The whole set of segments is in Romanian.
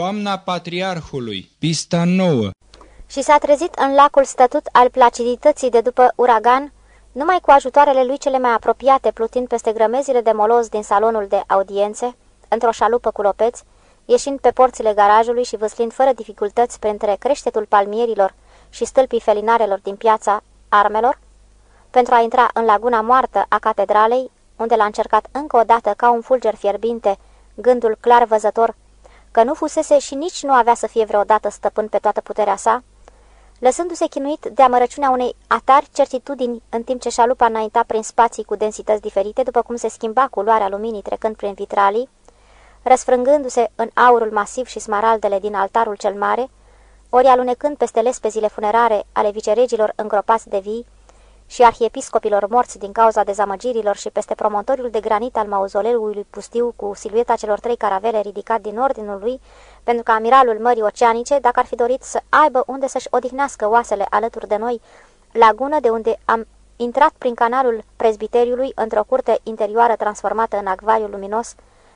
Toamna Patriarhului, pista nouă. Și s-a trezit în lacul stătut al placidității de după uragan, numai cu ajutoarele lui cele mai apropiate plutind peste grămezile de moloz din salonul de audiențe, într-o șalupă cu lopeți, ieșind pe porțile garajului și văslind fără dificultăți printre creștetul palmierilor și stâlpii felinarelor din piața armelor, pentru a intra în laguna moartă a catedralei, unde l-a încercat încă o dată ca un fulger fierbinte, gândul clar văzător, că nu fusese și nici nu avea să fie vreodată stăpân pe toată puterea sa, lăsându-se chinuit de amărăciunea unei atari certitudini în timp ce șalupa înainta prin spații cu densități diferite, după cum se schimba culoarea luminii trecând prin vitralii, răsfrângându-se în aurul masiv și smaraldele din altarul cel mare, ori alunecând peste lespezile funerare ale viceregilor îngropați de vii și arhiepiscopilor morți din cauza dezamăgirilor și peste promontoriul de granit al mauzoleului pustiu cu silueta celor trei caravele ridicat din ordinul lui, pentru că amiralul Mării Oceanice, dacă ar fi dorit să aibă unde să-și odihnească oasele alături de noi, lagună de unde am intrat prin canalul prezbiteriului într-o curte interioară transformată în acvariu luminos,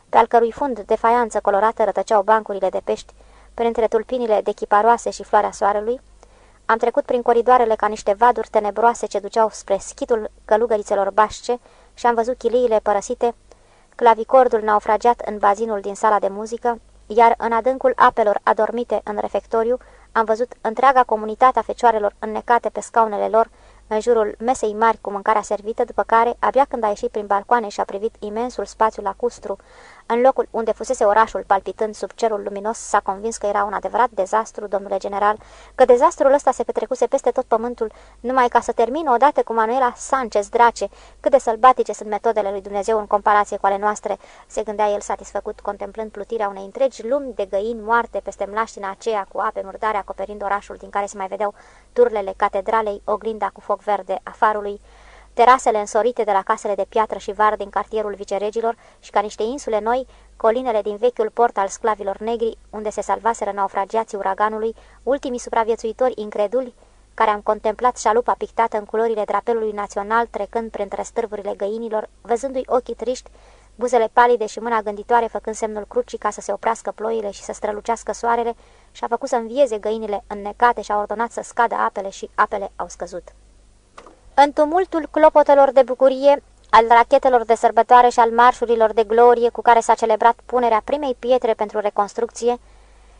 pe al cărui fund de faianță colorată rătăceau bancurile de pești, printre tulpinile de chiparoase și floarea soarelui, am trecut prin coridoarele ca niște vaduri tenebroase ce duceau spre schitul călugărițelor bașce și am văzut chiliile părăsite, clavicordul naufragiat în bazinul din sala de muzică, iar în adâncul apelor adormite în refectoriu am văzut întreaga comunitate a fecioarelor înnecate pe scaunele lor, în jurul mesei mari cu mâncarea servită, după care, abia când a ieșit prin balcoane și a privit imensul spațiu lacustru, în locul unde fusese orașul palpitând sub cerul luminos, s-a convins că era un adevărat dezastru, domnule general, că dezastrul ăsta se petrecuse peste tot pământul, numai ca să termină odată cu Manuela Sanchez Drace. Cât de sălbatice sunt metodele lui Dumnezeu în comparație cu ale noastre, se gândea el satisfăcut contemplând plutirea unei întregi lumi de găini moarte peste mlaștina aceea cu ape murdare acoperind orașul din care se mai vedeau turlele catedralei, oglinda cu foc verde a farului, terasele însorite de la casele de piatră și var din cartierul viceregilor și ca niște insule noi, colinele din vechiul port al sclavilor negri, unde se salvaseră naufragiații uraganului, ultimii supraviețuitori increduli, care am contemplat șalupa pictată în culorile drapelului național trecând printre stârvurile găinilor, văzându-i ochii triști, buzele palide și mâna gânditoare făcând semnul crucii ca să se oprească ploile și să strălucească soarele, și-a făcut să învieze găinile înnecate și a ordonat să scadă apele și apele au scăzut. În tumultul clopotelor de bucurie, al rachetelor de sărbătoare și al marșurilor de glorie cu care s-a celebrat punerea primei pietre pentru reconstrucție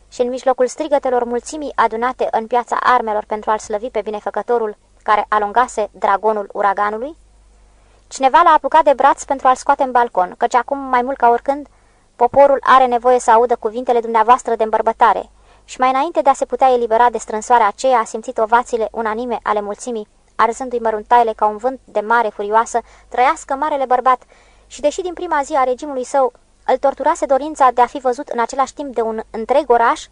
și în mijlocul strigătelor mulțimii adunate în piața armelor pentru a-l slăvi pe binefăcătorul care alungase dragonul uraganului, cineva l-a apucat de braț pentru a-l scoate în balcon, căci acum, mai mult ca oricând, poporul are nevoie să audă cuvintele dumneavoastră de îmbărbătare. Și mai înainte de a se putea elibera de strânsoarea aceea a simțit ovațiile unanime ale mulțimii arzându-i măruntaile ca un vânt de mare furioasă, trăiască marele bărbat. Și deși din prima zi a regimului său îl torturase dorința de a fi văzut în același timp de un întreg oraș,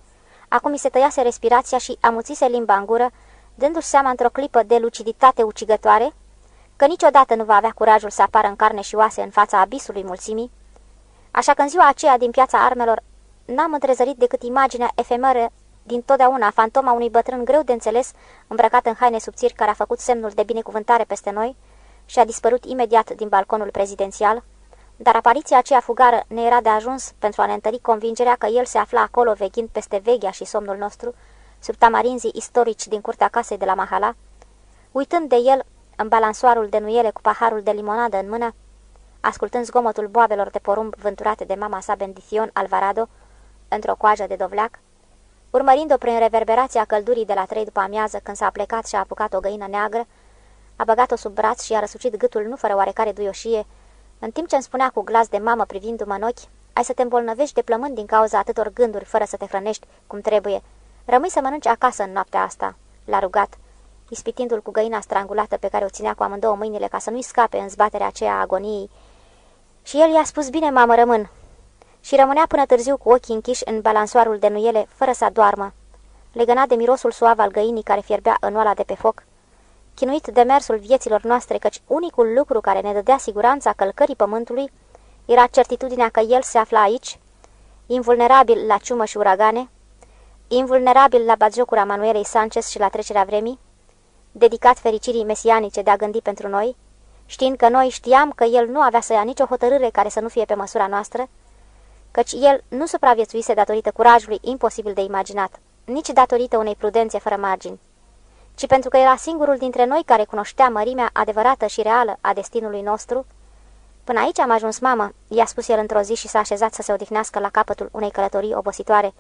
acum îi se tăiase respirația și amuțise limba în gură, dându-și seama într-o clipă de luciditate ucigătoare, că niciodată nu va avea curajul să apară în carne și oase în fața abisului mulțimii, așa că în ziua aceea din piața armelor n-am întrezărit decât imaginea efemeră din totdeauna fantoma unui bătrân greu de înțeles, îmbrăcat în haine subțiri care a făcut semnul de binecuvântare peste noi și a dispărut imediat din balconul prezidențial, dar apariția aceea fugară ne era de ajuns pentru a ne întări convingerea că el se afla acolo veghind peste veghea și somnul nostru, sub tamarinzii istorici din curtea casei de la Mahala, uitând de el în balansoarul de nuiele cu paharul de limonadă în mână, ascultând zgomotul boabelor de porumb vânturate de mama sa Bendition Alvarado, într-o coajă de dovleac, Urmărind-o prin reverberația căldurii de la trei după amiază, când s-a plecat și a apucat o găină neagră, a băgat-o sub braț și a răsucit gâtul nu fără oarecare duioșie, în timp ce îmi spunea cu glas de mamă privindu-mă în ochi, ai să te îmbolnăvești de plământ din cauza atâtor gânduri fără să te hrănești cum trebuie. Rămâi să mănânci acasă în noaptea asta, l-a rugat, ispitindu-l cu găina strangulată pe care o ținea cu amândouă mâinile ca să nu-i scape în zbaterea aceea a agoniei. Și el i-a spus, bine, mamă, rămân, și rămânea până târziu cu ochii închiși în balansoarul de nuiele, fără să adoarmă. Legănat de mirosul suav al găinii care fierbea în oala de pe foc, chinuit de mersul vieților noastre, căci unicul lucru care ne dădea siguranța călcării pământului era certitudinea că el se afla aici, invulnerabil la ciumă și uragane, invulnerabil la bagiocura Manuelei Sanchez și la trecerea vremii, dedicat fericirii mesianice de a gândi pentru noi, știind că noi știam că el nu avea să ia nicio hotărâre care să nu fie pe măsura noastră, căci el nu supraviețuise datorită curajului imposibil de imaginat, nici datorită unei prudențe fără margini, ci pentru că era singurul dintre noi care cunoștea mărimea adevărată și reală a destinului nostru. Până aici am ajuns, mamă, i-a spus el într-o zi și s-a așezat să se odihnească la capătul unei călătorii obositoare,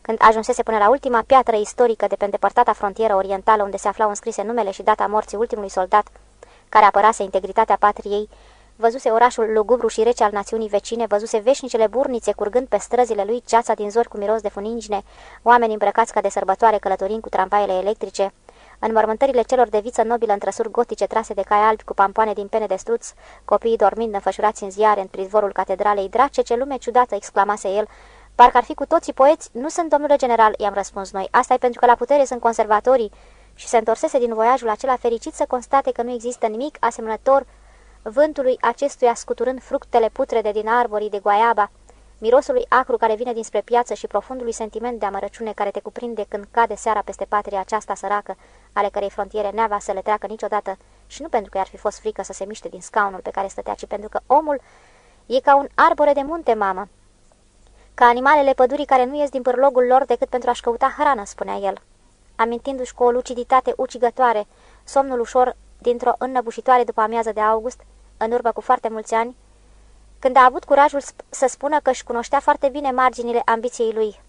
când ajunsese până la ultima piatră istorică de pe îndepărtata frontieră orientală unde se aflau înscrise numele și data morții ultimului soldat care apărase integritatea patriei, văzuse orașul lugubru și rece al națiunii vecine, văzuse veșnicele burnițe curgând pe străzile lui, ceața din zori cu miros de funingine, oameni îmbrăcați ca de sărbătoare călătorind cu tramvaiele electrice, în mormântările celor de viță nobilă în trăsuri gotice trase de cai albi cu pampoane din pene de struț, copiii dormind înfășurați în ziare în prizvorul catedralei, drace ce lume ciudată, exclamase el, parcă ar fi cu toții poeți, nu sunt domnule general, i-am răspuns noi, asta e pentru că la putere sunt conservatorii, și se întorsese din voiajul acela fericit să constate că nu există nimic asemănător vântului acestuia scuturând fructele putrede din arborii de guaiaba, mirosului acru care vine dinspre piață și profundului sentiment de amărăciune care te cuprinde când cade seara peste patria aceasta săracă, ale cărei frontiere neava să le treacă niciodată, și nu pentru că i-ar fi fost frică să se miște din scaunul pe care stătea, ci pentru că omul e ca un arbore de munte, mamă, ca animalele pădurii care nu ies din pârlogul lor decât pentru a-și căuta hrană, spunea el amintindu-și cu o luciditate ucigătoare somnul ușor dintr-o înnăbușitoare după amiază de august, în urmă cu foarte mulți ani, când a avut curajul să spună că își cunoștea foarte bine marginile ambiției lui.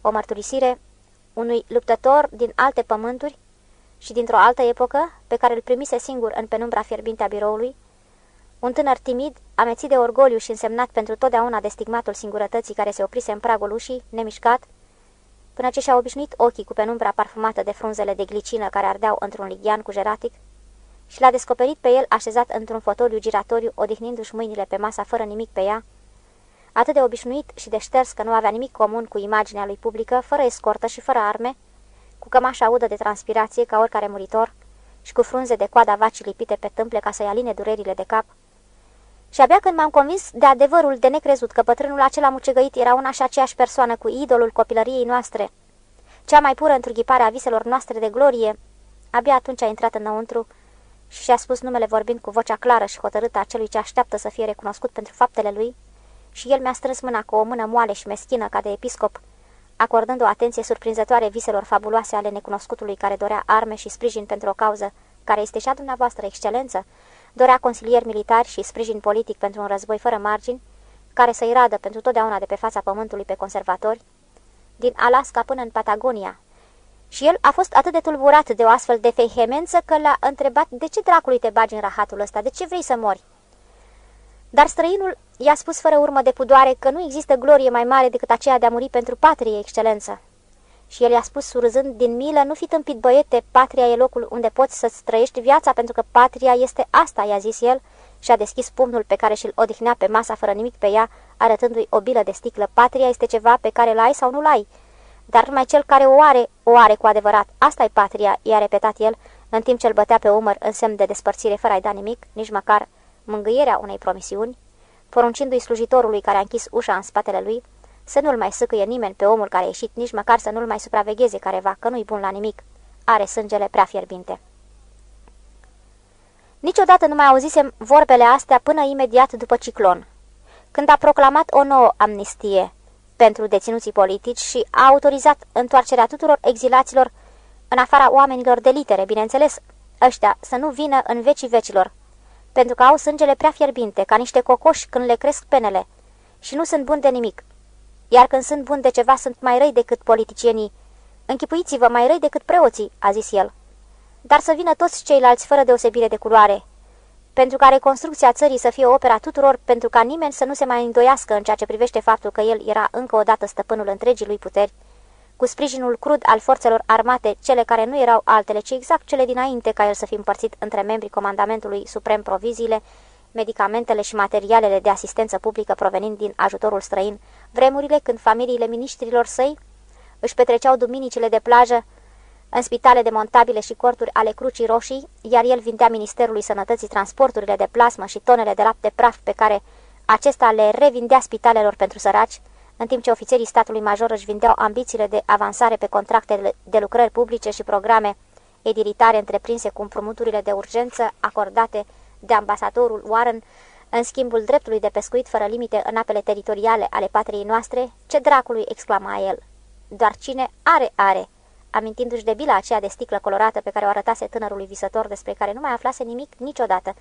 O mărturisire unui luptător din alte pământuri și dintr-o altă epocă, pe care îl primise singur în penumbra fierbinte a biroului, un tânăr timid, amețit de orgoliu și însemnat pentru totdeauna de stigmatul singurătății care se oprise în pragul ușii, nemișcat, până ce și-a obișnuit ochii cu penumbra parfumată de frunzele de glicină care ardeau într-un lighean cu jeratic și l-a descoperit pe el așezat într-un fotoliu giratoriu, odihnindu-și mâinile pe masa fără nimic pe ea, atât de obișnuit și de șters că nu avea nimic comun cu imaginea lui publică, fără escortă și fără arme, cu cămașa udă de transpirație ca oricare muritor și cu frunze de coada vacii lipite pe tâmple ca să-i aline durerile de cap. Și abia când m-am convins de adevărul de necrezut că pătrânul acela mucegăit era una și aceeași persoană cu idolul copilăriei noastre, cea mai pură întrughipare a viselor noastre de glorie, abia atunci a intrat înăuntru și și-a spus numele vorbind cu vocea clară și hotărâtă a celui ce așteaptă să fie recunoscut pentru faptele lui, și el mi-a strâns mâna cu o mână moale și meschină ca de episcop, acordând o atenție surprinzătoare viselor fabuloase ale necunoscutului care dorea arme și sprijin pentru o cauză, care este și a dumneavoastră excelență, dorea consilieri militari și sprijin politic pentru un război fără margini, care să-i radă pentru totdeauna de pe fața pământului pe conservatori, din Alaska până în Patagonia. Și el a fost atât de tulburat de o astfel de fehemență că l-a întrebat de ce dracului te bagi în rahatul ăsta, de ce vrei să mori? Dar străinul i-a spus fără urmă de pudoare că nu există glorie mai mare decât aceea de a muri pentru patrie, excelență. Și el i-a spus surzând din milă, nu fi tâmpit băiete, patria e locul unde poți să-ți trăiești viața, pentru că patria este asta, i-a zis el, și a deschis pumnul pe care și-l odihnea pe masa fără nimic pe ea, arătându-i o bilă de sticlă. Patria este ceva pe care l-ai sau nu l-ai, dar numai cel care o are, o are cu adevărat. asta e patria, i-a repetat el, în timp ce îl bătea pe umăr în semn de despărțire fără a-i da nimic, nici măcar mângâierea unei promisiuni, poruncindu-i slujitorului care a închis ușa în spatele lui, să nu-l mai sâcâie nimeni pe omul care a ieșit, nici măcar să nu-l mai supravegheze careva, că nu-i bun la nimic. Are sângele prea fierbinte. Niciodată nu mai auzisem vorbele astea până imediat după ciclon, când a proclamat o nouă amnistie pentru deținuții politici și a autorizat întoarcerea tuturor exilaților în afara oamenilor de litere, bineînțeles, ăștia să nu vină în vecii vecilor, pentru că au sângele prea fierbinte, ca niște cocoși când le cresc penele, și nu sunt buni de nimic iar când sunt buni de ceva sunt mai răi decât politicienii. Închipuiți-vă mai răi decât preoții, a zis el. Dar să vină toți ceilalți fără deosebire de culoare, pentru ca reconstrucția țării să fie opera tuturor, pentru ca nimeni să nu se mai îndoiască în ceea ce privește faptul că el era încă o dată stăpânul întregii lui puteri, cu sprijinul crud al forțelor armate, cele care nu erau altele, ci exact cele dinainte ca el să fie împărțit între membrii comandamentului suprem proviziile, medicamentele și materialele de asistență publică provenind din ajutorul străin, vremurile când familiile miniștrilor săi își petreceau duminicile de plajă în spitale demontabile și corturi ale Crucii Roșii, iar el vindea Ministerului Sănătății transporturile de plasmă și tonele de lapte praf pe care acesta le revindea spitalelor pentru săraci, în timp ce ofițerii statului major își vindeau ambițiile de avansare pe contractele de lucrări publice și programe edilitare întreprinse cu împrumuturile de urgență acordate de ambasadorul Warren în schimbul dreptului de pescuit fără limite în apele teritoriale ale patriei noastre, ce dracului exclama el. Doar cine are, are, amintindu-și de bila aceea de sticlă colorată pe care o arătase tânărului visător despre care nu mai aflase nimic niciodată.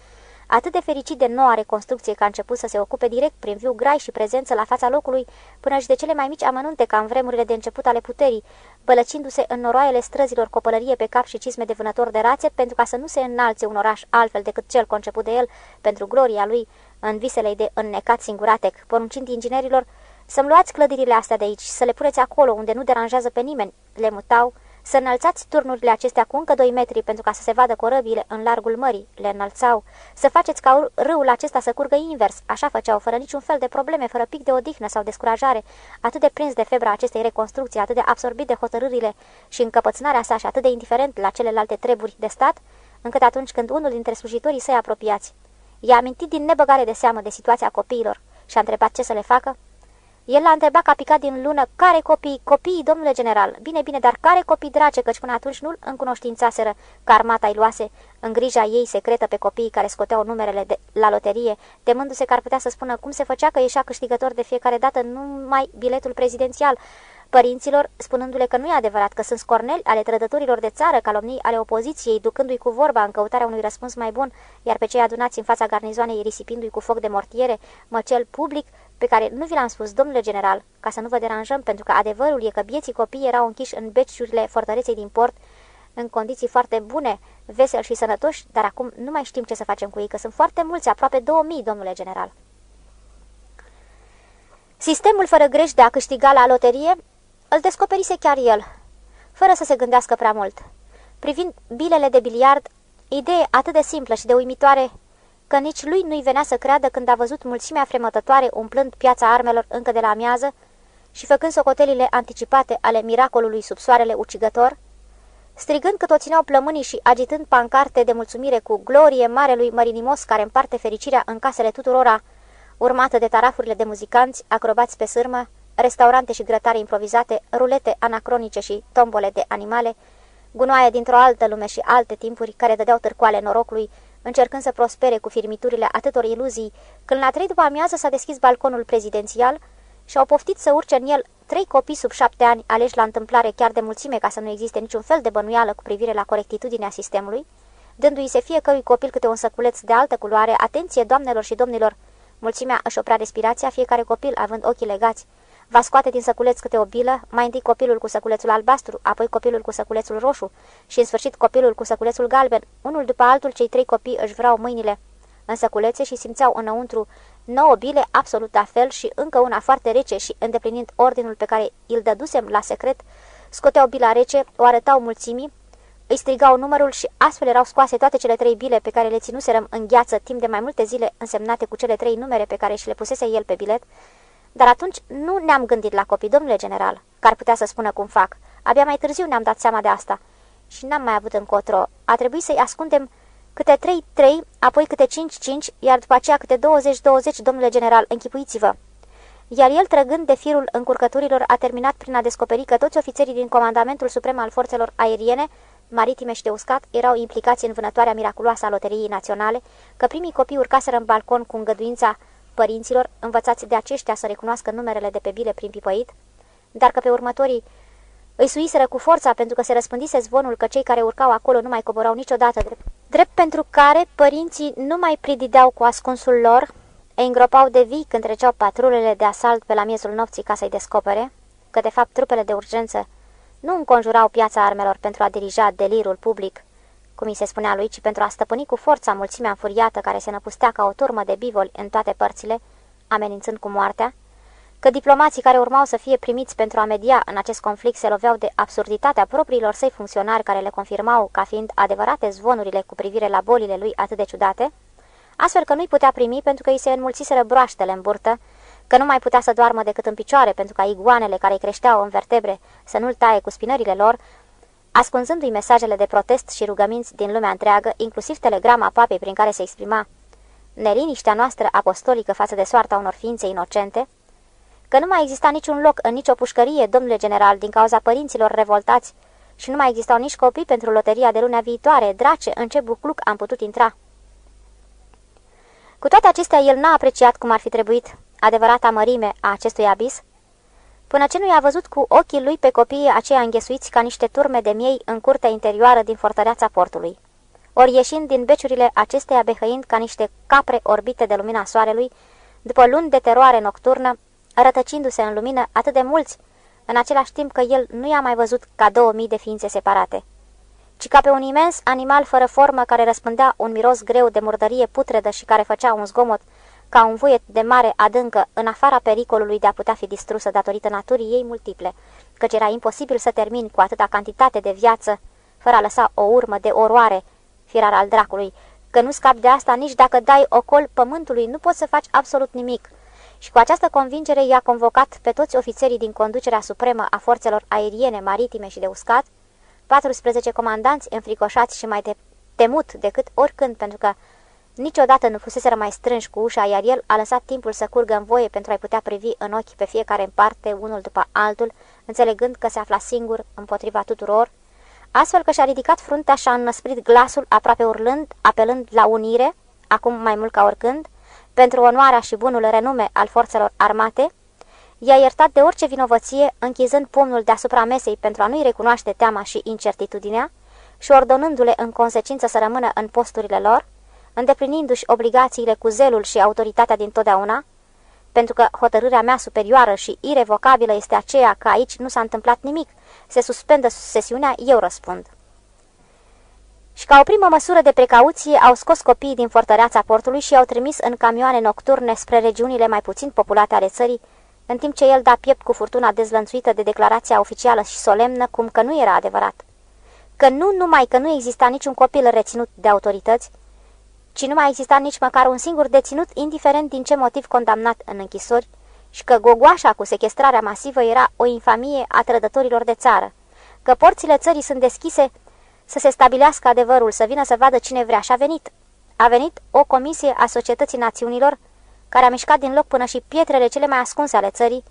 Atât de fericit de noua reconstrucție că a început să se ocupe direct prin viu grai și prezență la fața locului, până și de cele mai mici amănunte ca în vremurile de început ale puterii, bălăcindu-se în noroaiele străzilor copălărie pe cap și cisme de vânător de rațe, pentru ca să nu se înalțe un oraș altfel decât cel conceput de el pentru gloria lui, în visele de înnecat singuratec, poruncind inginerilor să-mi luați clădirile astea de aici, să le puneți acolo unde nu deranjează pe nimeni, le mutau, să înălțați turnurile acestea cu încă 2 metri pentru ca să se vadă corăbile în largul mării, le înălțau, să faceți ca râul acesta să curgă invers, așa făceau, fără niciun fel de probleme, fără pic de odihnă sau descurajare, atât de prins de febra acestei reconstrucții, atât de absorbit de hotărârile și încăpățânarea sa și atât de indiferent la celelalte treburi de stat, încât atunci când unul dintre slujitorii săi apropiați i-a amintit din nebăgare de seamă de situația copiilor și a întrebat ce să le facă, el l-a întrebat ca picat din lună, care copii? Copiii, domnule general. Bine, bine, dar care copii drace, căci până atunci nu-l încunoștințaseră că armata îi luase în grija ei secretă pe copiii care scoteau numerele de la loterie, temându-se că ar putea să spună cum se făcea că ieșea câștigător de fiecare dată numai biletul prezidențial, părinților, spunându-le că nu e adevărat, că sunt scorneli ale trădătorilor de țară, calomnii ale opoziției, ducându-i cu vorba în căutarea unui răspuns mai bun, iar pe cei adunați în fața garnizoanei risipindu-i cu foc de mortiere, măcel public, pe care nu vi l-am spus, domnule general, ca să nu vă deranjăm, pentru că adevărul e că bieții copii erau închiși în beciurile fortăreței din port, în condiții foarte bune, veseli și sănătoși, dar acum nu mai știm ce să facem cu ei, că sunt foarte mulți, aproape 2000, domnule general. Sistemul fără greș de a câștiga la loterie îl descoperise chiar el, fără să se gândească prea mult. Privind bilele de biliard, idee atât de simplă și de uimitoare că nici lui nu-i venea să creadă când a văzut mulțimea fremătătoare umplând piața armelor încă de la amiază și făcând socotelile anticipate ale miracolului sub soarele ucigător, strigând că o țineau plămânii și agitând pancarte de mulțumire cu glorie marelui mărinimos care împarte fericirea în casele tuturora, urmată de tarafurile de muzicanți, acrobați pe sârmă, restaurante și grătare improvizate, rulete anacronice și tombole de animale, gunoaie dintr-o altă lume și alte timpuri care dădeau târcoale norocului, încercând să prospere cu firmiturile atâtor iluzii, când la trei după amiază s-a deschis balconul prezidențial și au poftit să urce în el trei copii sub șapte ani aleși la întâmplare chiar de mulțime ca să nu existe niciun fel de bănuială cu privire la corectitudinea sistemului, dându-i se fiecărui copil câte un săculeț de altă culoare, atenție, doamnelor și domnilor, mulțimea își oprea respirația, fiecare copil având ochii legați, Va scoate din săculeț câte o bilă, mai întâi copilul cu săculețul albastru, apoi copilul cu săculețul roșu și în sfârșit copilul cu săculețul galben. Unul după altul, cei trei copii își vreau mâinile în săculețe și simțeau înăuntru nouă bile absolut la fel și încă una foarte rece și îndeplinind ordinul pe care îl dădusem la secret, scoteau bila rece, o arătau mulțimii, îi strigau numărul și astfel erau scoase toate cele trei bile pe care le ținuserăm în gheață timp de mai multe zile însemnate cu cele trei numere pe care și le pusese el pe bilet, dar atunci nu ne-am gândit la copii, domnule general, că ar putea să spună cum fac. Abia mai târziu ne-am dat seama de asta. Și n-am mai avut încotro. A trebuit să-i ascundem câte 3-3, apoi câte 5-5, iar după aceea câte 20-20, domnule general, închipuiți-vă. Iar el, trăgând de firul încurcăturilor, a terminat prin a descoperi că toți ofițerii din Comandamentul Suprem al Forțelor Aeriene, maritime și de uscat, erau implicați în vânătoarea miraculoasă a Loteriei Naționale, că primii copii urcaseră în balcon cu îngăduința părinților, învățați de aceștia să recunoască numerele de pe bile prin pipăit, dar că pe următorii îi suiseră cu forța pentru că se răspândise zvonul că cei care urcau acolo nu mai coborau niciodată drept, drept pentru care părinții nu mai pridideau cu ascunsul lor, îi îngropau de vii când treceau patrulele de asalt pe la miezul nopții ca să-i descopere, că de fapt trupele de urgență nu înconjurau piața armelor pentru a dirija delirul public, cum îi se spunea lui, ci pentru a stăpâni cu forța mulțimea înfuriată care se năpustea ca o turmă de bivoli în toate părțile, amenințând cu moartea, că diplomații care urmau să fie primiți pentru a media în acest conflict se loveau de absurditatea propriilor săi funcționari care le confirmau ca fiind adevărate zvonurile cu privire la bolile lui atât de ciudate, astfel că nu-i putea primi pentru că îi se înmulțiseră broaștele în burtă, că nu mai putea să doarmă decât în picioare pentru ca iguanele care îi creșteau în vertebre să nu-l taie cu spinările lor, ascunzându-i mesajele de protest și rugăminți din lumea întreagă, inclusiv telegrama papei prin care se exprima neliniștea noastră apostolică față de soarta unor ființe inocente, că nu mai exista niciun loc în nicio pușcărie, domnule general, din cauza părinților revoltați și nu mai existau nici copii pentru loteria de luna viitoare, drace, în ce bucluc am putut intra. Cu toate acestea, el n-a apreciat cum ar fi trebuit adevărata mărime a acestui abis, până ce nu i-a văzut cu ochii lui pe copiii aceia înghesuiți ca niște turme de miei în curtea interioară din fortăreața portului. Ori ieșind din beciurile acesteia behăind ca niște capre orbite de lumina soarelui, după luni de teroare nocturnă, rătăcindu-se în lumină atât de mulți, în același timp că el nu i-a mai văzut ca două mii de ființe separate, ci ca pe un imens animal fără formă care răspândea un miros greu de murdărie putredă și care făcea un zgomot ca un vuiet de mare adâncă în afara pericolului de a putea fi distrusă datorită naturii ei multiple, căci era imposibil să termini cu atâta cantitate de viață, fără a lăsa o urmă de oroare, firar al dracului, că nu scapi de asta nici dacă dai ocol pământului, nu poți să faci absolut nimic. Și cu această convingere i-a convocat pe toți ofițerii din conducerea supremă a forțelor aeriene, maritime și de uscat, 14 comandanți înfricoșați și mai de temut decât oricând, pentru că Niciodată nu fuseseră mai strânși cu ușa, iar el a lăsat timpul să curgă în voie pentru a-i putea privi în ochi pe fiecare în parte, unul după altul, înțelegând că se afla singur împotriva tuturor, astfel că și-a ridicat fruntea și a înnăsprit glasul, aproape urlând, apelând la unire, acum mai mult ca oricând, pentru onoarea și bunul renume al forțelor armate, i-a iertat de orice vinovăție, închizând pumnul deasupra mesei pentru a nu-i recunoaște teama și incertitudinea și ordonându-le în consecință să rămână în posturile lor, îndeplinindu-și obligațiile cu zelul și autoritatea din totdeauna, pentru că hotărârea mea superioară și irevocabilă este aceea că aici nu s-a întâmplat nimic, se suspendă sesiunea, eu răspund. Și ca o primă măsură de precauție au scos copiii din fortăreața portului și i-au trimis în camioane nocturne spre regiunile mai puțin populate ale țării, în timp ce el da piept cu furtuna dezlănțuită de declarația oficială și solemnă cum că nu era adevărat. Că nu numai că nu exista niciun copil reținut de autorități, ci nu mai exista nici măcar un singur deținut, indiferent din ce motiv condamnat în închisori, și că gogoașa cu sequestrarea masivă era o infamie a trădătorilor de țară, că porțile țării sunt deschise să se stabilească adevărul, să vină să vadă cine vrea și a venit. A venit o comisie a Societății Națiunilor, care a mișcat din loc până și pietrele cele mai ascunse ale țării,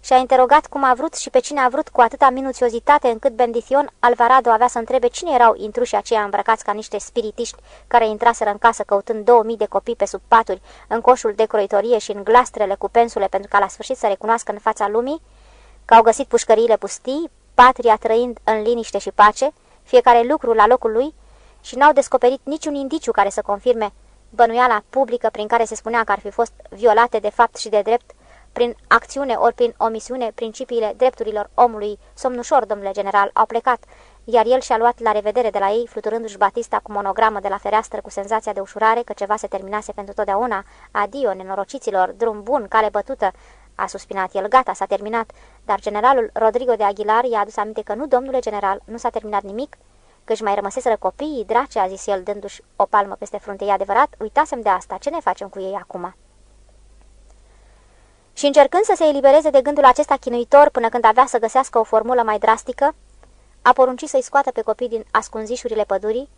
și a interogat cum a vrut și pe cine a vrut cu atâta minuțiozitate încât Bendition Alvarado avea să întrebe cine erau intruși aceia îmbrăcați ca niște spiritiști care intraseră în casă căutând 2000 de copii pe sub paturi, în coșul de croitorie și în glastrele cu pensule pentru ca la sfârșit să recunoască în fața lumii că au găsit pușcăriile pustii, patria trăind în liniște și pace, fiecare lucru la locul lui și n-au descoperit niciun indiciu care să confirme bănuiala publică prin care se spunea că ar fi fost violate de fapt și de drept prin acțiune ori prin omisiune, principiile drepturilor omului, somnușor, domnule general, au plecat, iar el și-a luat la revedere de la ei, fluturându-și Batista cu monogramă de la fereastră cu senzația de ușurare că ceva se terminase pentru totdeauna. Adio, nenorociților, drum bun, cale bătută, a suspinat el, gata, s-a terminat, dar generalul Rodrigo de Aguilar i-a adus aminte că nu, domnule general, nu s-a terminat nimic, că își mai rămăseseră copiii, drace, a zis el, dându-și o palmă peste frunte, e adevărat, uitasem de asta, ce ne facem cu ei acum?" Și încercând să se elibereze de gândul acesta chinuitor până când avea să găsească o formulă mai drastică, a poruncit să-i scoată pe copii din ascunzișurile pădurii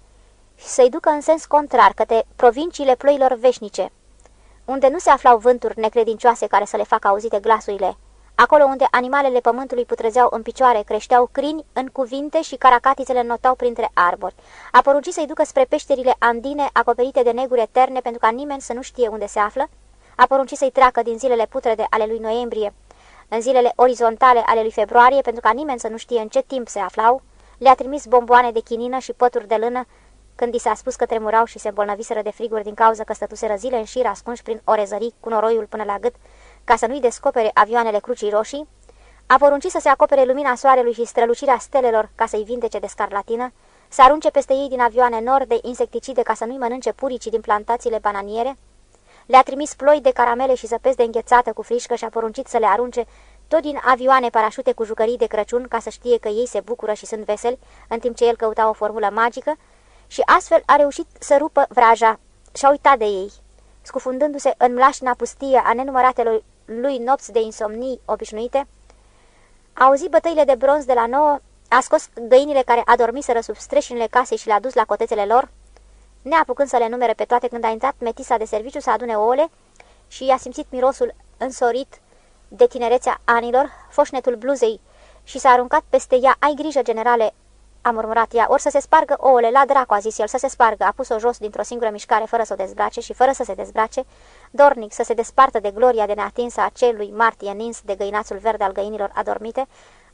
și să-i ducă în sens contrar către provinciile ploilor veșnice, unde nu se aflau vânturi necredincioase care să le facă auzite glasurile, acolo unde animalele pământului putrezeau în picioare, creșteau crini în cuvinte și caracatițele notau printre arbori. A poruncit să-i ducă spre peșterile andine acoperite de neguri eterne pentru ca nimeni să nu știe unde se află, a poruncit să-i treacă din zilele putrede ale lui noiembrie. În zilele orizontale ale lui februarie, pentru ca nimeni să nu știe în ce timp se aflau, le-a trimis bomboane de chinină și pături de lână, când i s-a spus că tremurau și se îmbolnăviseră de friguri din cauza că stătuseră zile în șir ascunși prin orezării cu noroiul până la gât, ca să nu-i descopere avioanele Crucii Roșii, a poruncit să se acopere lumina soarelui și strălucirea stelelor ca să-i vindece de scarlatină, să arunce peste ei din avioane nori de insecticide ca să nu-i mănânce puricii din plantațiile bananiere, le-a trimis ploi de caramele și zăpezi de înghețată cu frișcă și a poruncit să le arunce tot din avioane parașute cu jucării de Crăciun ca să știe că ei se bucură și sunt veseli, în timp ce el căuta o formulă magică și astfel a reușit să rupă vraja. Și-a uitat de ei, scufundându-se în mlașna pustie a nenumăratelor lui nopți de insomnii obișnuite, a auzit bătăile de bronz de la nouă, a scos găinile care adormiseră sub streșinile casei și le-a dus la cotețele lor, neapucând să le numere pe toate când a intrat metisa de serviciu să adune ouăle și i-a simțit mirosul însorit de tinerețea anilor, foșnetul bluzei și s-a aruncat peste ea, ai grijă, generale, a murmurat ea, ori să se spargă ouăle, la dracu, a zis el, să se spargă, a pus-o jos dintr-o singură mișcare, fără să o dezbrace și fără să se dezbrace, dornic să se despartă de gloria de neatinsă a celui martie nins de găinațul verde al găinilor adormite,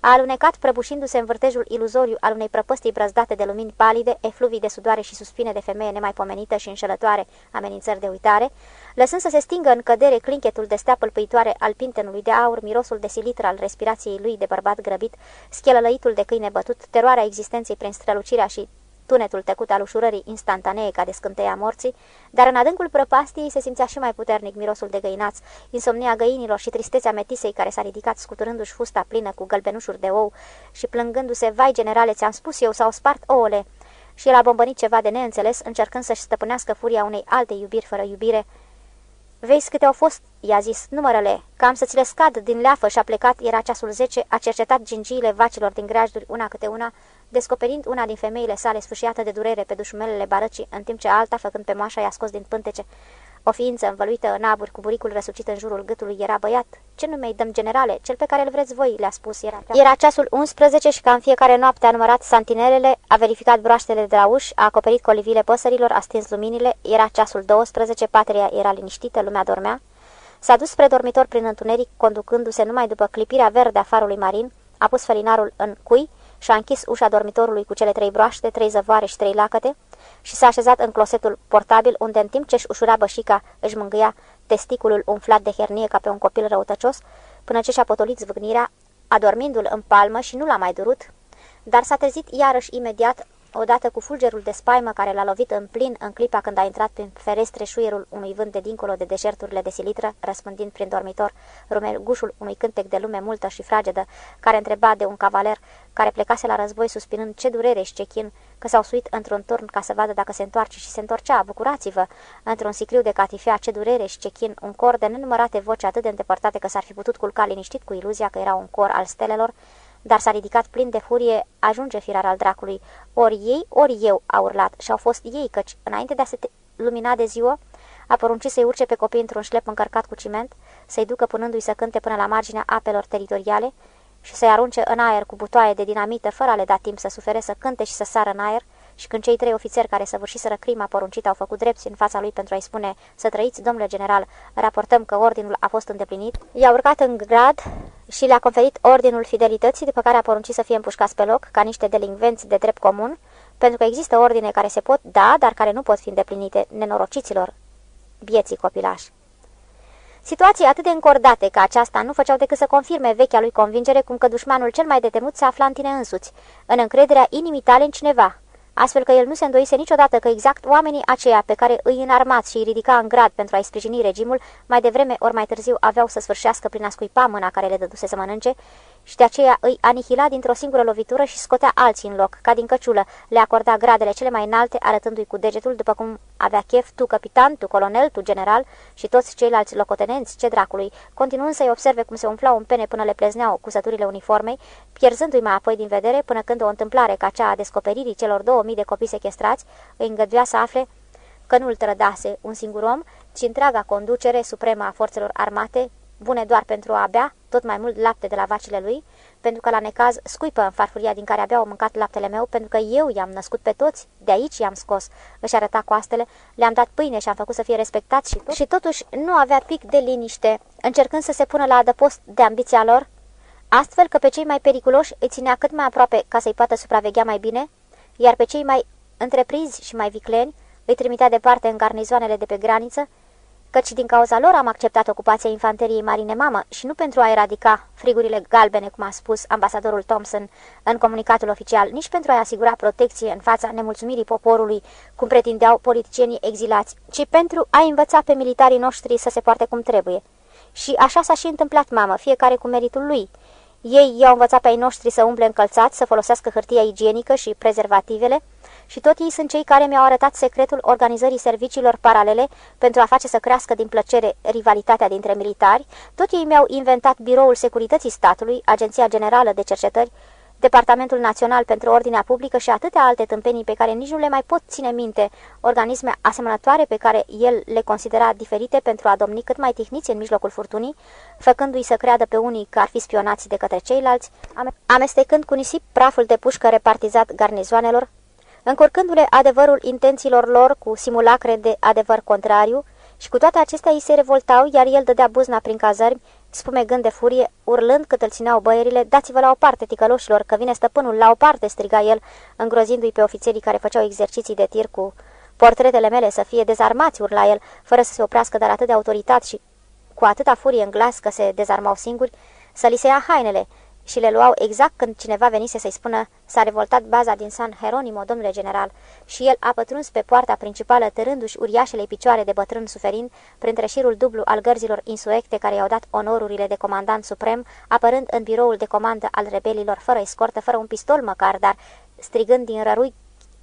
a alunecat prăbușindu-se în vârtejul iluzoriu al unei prăpăstii brăzdate de lumini palide, efluvii de sudoare și suspine de femeie nemaipomenită și înșelătoare, amenințări de uitare, lăsând să se stingă în cădere clinchetul de stea pâlpâitoare al pintenului de aur, mirosul de silitră al respirației lui de bărbat grăbit, schelălăitul de câine bătut, teroarea existenței prin strălucirea și tunetul tăcut al ușurării instantanee ca de scânteia morții, dar în adâncul prăpastiei se simțea și mai puternic mirosul de găinați, insomnia găinilor și tristețea metisei care s-a ridicat scuturându-și fusta plină cu gălbenușuri de ou și plângându-se, vai generale, ți-am spus eu, s-au spart ouăle. Și el a bombănit ceva de neînțeles, încercând să-și stăpânească furia unei alte iubiri fără iubire, Vezi câte au fost?" i-a zis, numărăle, cam să ți le scad din leafă și a plecat, era ceasul 10, a cercetat gingiile vacilor din grajduri una câte una, descoperind una din femeile sale sfâșiată de durere pe dușumelele barăcii, în timp ce alta, făcând pe moașa, i-a scos din pântece. O ființă învăluită în aburi cu buricul răsucit în jurul gâtului era băiat. Ce nume-i dăm generale? Cel pe care îl vreți voi, le-a spus. Era, era ceasul 11 și ca în fiecare noapte a numărat santinelele, a verificat broaștele de la uși, a acoperit colivile păsărilor, a stins luminile. Era ceasul 12, patria era liniștită, lumea dormea. S-a dus spre dormitor prin întuneric, conducându-se numai după clipirea verde a farului marin, a pus felinarul în cui și-a închis ușa dormitorului cu cele trei broaște, trei zăvoare și trei lacăte și s-a așezat în closetul portabil, unde în timp ce își ușura bășica, își mângâia testiculul umflat de hernie ca pe un copil răutăcios, până ce și-a potolit zvâgnirea, adormindu-l în palmă și nu l-a mai durut, dar s-a trezit iarăși imediat odată cu fulgerul de spaimă care l-a lovit în plin în clipa când a intrat prin ferestre șuierul unui vânt de dincolo de deșerturile de silitră, răspândind prin dormitor rumegușul unui cântec de lume multă și fragedă, care întreba de un cavaler care plecase la război suspinând ce durere și ce chin, că s-au suit într-un turn ca să vadă dacă se întoarce și se întorcea, bucurați-vă, într-un sicriu de catifea, ce durere și ce chin, un cor de nenumărate voci atât de îndepărtate că s-ar fi putut culca liniștit cu iluzia că era un cor al stelelor, dar s-a ridicat plin de furie, ajunge firar al dracului. Ori ei, ori eu, a urlat și au fost ei, căci, înainte de a se lumina de ziua, a poruncit să-i urce pe copii într-un șlep încărcat cu ciment, să-i ducă punându-i să cânte până la marginea apelor teritoriale și să-i arunce în aer cu butoaie de dinamită, fără a le da timp să sufere, să cânte și să sară în aer, și când cei trei ofițeri care săvârșiseră crima poruncită au făcut drepți în fața lui pentru a-i spune să trăiți, domnule general, raportăm că ordinul a fost îndeplinit, i-a urcat în grad și le-a conferit ordinul fidelității, după care a poruncit să fie împușcați pe loc, ca niște delinvenți de drept comun, pentru că există ordine care se pot da, dar care nu pot fi îndeplinite nenorociților vieții copilași. Situații atât de încordate ca aceasta nu făceau decât să confirme vechea lui convingere cum că dușmanul cel mai detemut se afla în tine însuți, în încrederea inimitale în cineva, astfel că el nu se îndoise niciodată că exact oamenii aceia pe care îi înarmați și îi ridica în grad pentru a-i sprijini regimul, mai devreme ori mai târziu aveau să sfârșească prin a scuipa mâna care le dăduse să mănânce și de aceea îi anihila dintr-o singură lovitură și scotea alții în loc, ca din căciulă, le acorda gradele cele mai înalte, arătându-i cu degetul după cum avea chef tu capitan, tu colonel, tu general și toți ceilalți locotenenți, ce dracului, continuând să-i observe cum se umflau în pene până le plezneau cusăturile uniformei, pierzându-i mai apoi din vedere până când o întâmplare ca cea a descoperirii celor două mii de copii sequestrați îi îngăduia să afle că nu-l trădase un singur om, ci întreaga conducere supremă a forțelor armate, bune doar pentru a bea tot mai mult lapte de la vacile lui, pentru că la necaz scuipă în farfuria din care abia au mâncat laptele meu, pentru că eu i-am născut pe toți, de aici i-am scos, își arăta coastele, le-am dat pâine și am făcut să fie respectați și tot. Și totuși nu avea pic de liniște, încercând să se pună la adăpost de ambiția lor, astfel că pe cei mai periculoși îi ținea cât mai aproape ca să-i poată supraveghea mai bine, iar pe cei mai întreprinzi și mai vicleni îi trimitea departe în garnizoanele de pe graniță, căci din cauza lor am acceptat ocupația infanteriei marine mamă și nu pentru a eradica frigurile galbene, cum a spus ambasadorul Thompson în comunicatul oficial, nici pentru a-i asigura protecție în fața nemulțumirii poporului, cum pretindeau politicienii exilați, ci pentru a învăța pe militarii noștri să se poarte cum trebuie. Și așa s-a și întâmplat, mamă, fiecare cu meritul lui. Ei i-au învățat pe ai noștri să umble încălțați, să folosească hârtia igienică și prezervativele, și tot ei sunt cei care mi-au arătat secretul organizării serviciilor paralele pentru a face să crească din plăcere rivalitatea dintre militari, tot ei mi-au inventat Biroul Securității Statului, Agenția Generală de Cercetări, Departamentul Național pentru Ordinea Publică și atâtea alte tâmpenii pe care nici nu le mai pot ține minte, organisme asemănătoare pe care el le considera diferite pentru a domni cât mai tihniți în mijlocul furtunii, făcându-i să creadă pe unii că ar fi spionați de către ceilalți, amestecând cu nisip praful de pușcă repartizat garnizoanelor, încurcându-le adevărul intențiilor lor cu simulacre de adevăr contrariu, și cu toate acestea ei se revoltau, iar el dădea buzna prin cazărmi, spumegând de furie, urlând cât îl țineau băierile, dați-vă la o parte, ticăloșilor, că vine stăpânul, la o parte, striga el, îngrozindu-i pe ofițerii care făceau exerciții de tir cu portretele mele să fie dezarmați, urla el, fără să se oprească, dar atât de autoritate și cu atâta furie în glas că se dezarmau singuri, să li se ia hainele, și le luau exact când cineva venise să-i spună s-a revoltat baza din San Jeronimo, domnule general, și el a pătruns pe poarta principală târându-și uriașele picioare de bătrân suferind printre șirul dublu al gărzilor insuecte care i-au dat onorurile de comandant suprem, apărând în biroul de comandă al rebelilor fără escortă, fără un pistol măcar, dar strigând din rărui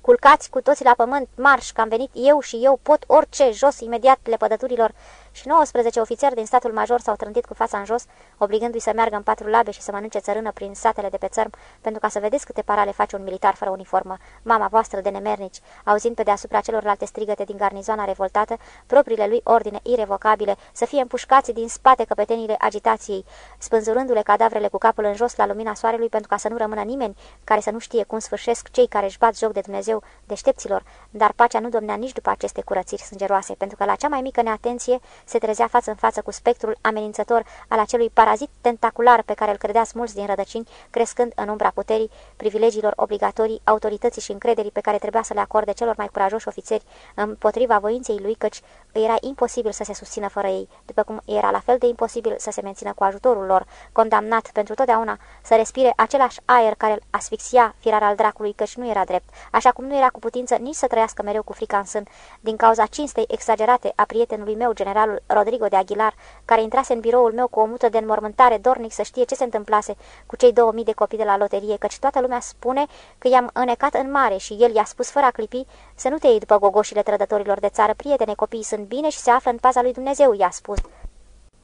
Culcați cu toții la pământ, marș, că am venit eu și eu, pot orice, jos imediat lepădăturilor, și 19 ofițeri din statul major s-au trântit cu fața în jos, obligându-i să meargă în patru labe și să mănânce țărână prin satele de pe țărm, pentru ca să vedeți câte parale face un militar fără uniformă, mama voastră de nemernici, auzind pe deasupra celorlalte strigăte din garnizoana revoltată, propriile lui ordine irrevocabile, să fie împușcați din spate căpetenile agitației, spânzurându-le cadavrele cu capul în jos la lumina soarelui pentru ca să nu rămână nimeni care să nu știe cum sfârșesc cei care își bat joc de Dumnezeu deștepților, dar pacea nu domnea nici după aceste curățiri sângeroase, pentru că la cea mai mică neatenție se trezea față în față cu spectrul amenințător al acelui parazit tentacular pe care îl credea mulți din rădăcini, crescând în umbra puterii, privilegiilor obligatorii, autorității și încrederii pe care trebuia să le acorde celor mai curajoși ofițeri împotriva voinței lui, căci îi era imposibil să se susțină fără ei, după cum era la fel de imposibil să se mențină cu ajutorul lor, condamnat pentru totdeauna să respire același aer care îl asfixia firar al dracului, căci nu era drept, așa cum nu era cu putință nici să trăiască mereu cu frica în sân, din cauza cinstei exagerate a prietenului meu, generalul Rodrigo de Aguilar, care intrase în biroul meu cu o mută de înmormântare dornic să știe ce se întâmplase cu cei 2000 de copii de la loterie, căci toată lumea spune că i-am înecat în mare și el i-a spus fără a clipi să nu te iei după gogoșile trădătorilor de țară, prietene, copiii sunt bine și se află în paza lui Dumnezeu, i-a spus.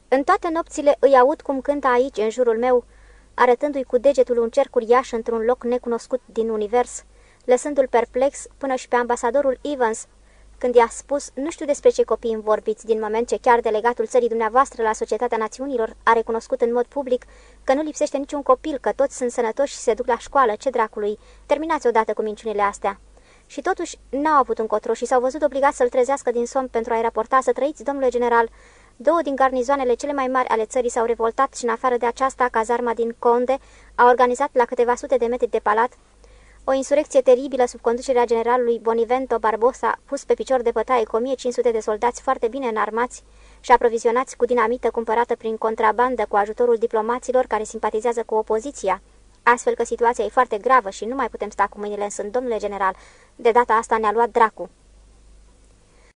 În toate nopțile îi aud cum cântă aici, în jurul meu, arătându-i cu degetul un cerc uriaș într-un loc necunoscut din univers, lăsându-l perplex până și pe ambasadorul Evans, când i-a spus, nu știu despre ce copii îmi vorbiți, din moment ce chiar delegatul țării dumneavoastră la Societatea Națiunilor a recunoscut în mod public că nu lipsește niciun copil, că toți sunt sănătoși și se duc la școală, ce dracului, terminați odată cu minciunile astea. Și totuși n-au avut un cotro și s-au văzut obligați să-l trezească din somn pentru a-i raporta să trăiți, domnule general. Două din garnizoanele cele mai mari ale țării s-au revoltat și în afară de aceasta, cazarma din Conde a organizat la câteva sute de metri de palat o insurecție teribilă sub conducerea generalului Bonivento Barbosa, pus pe picior de bătaie cu 1500 de soldați foarte bine înarmați și aprovizionați cu dinamită cumpărată prin contrabandă cu ajutorul diplomaților care simpatizează cu opoziția. Astfel că situația e foarte gravă și nu mai putem sta cu mâinile în sân, domnule general. De data asta ne-a luat dracu.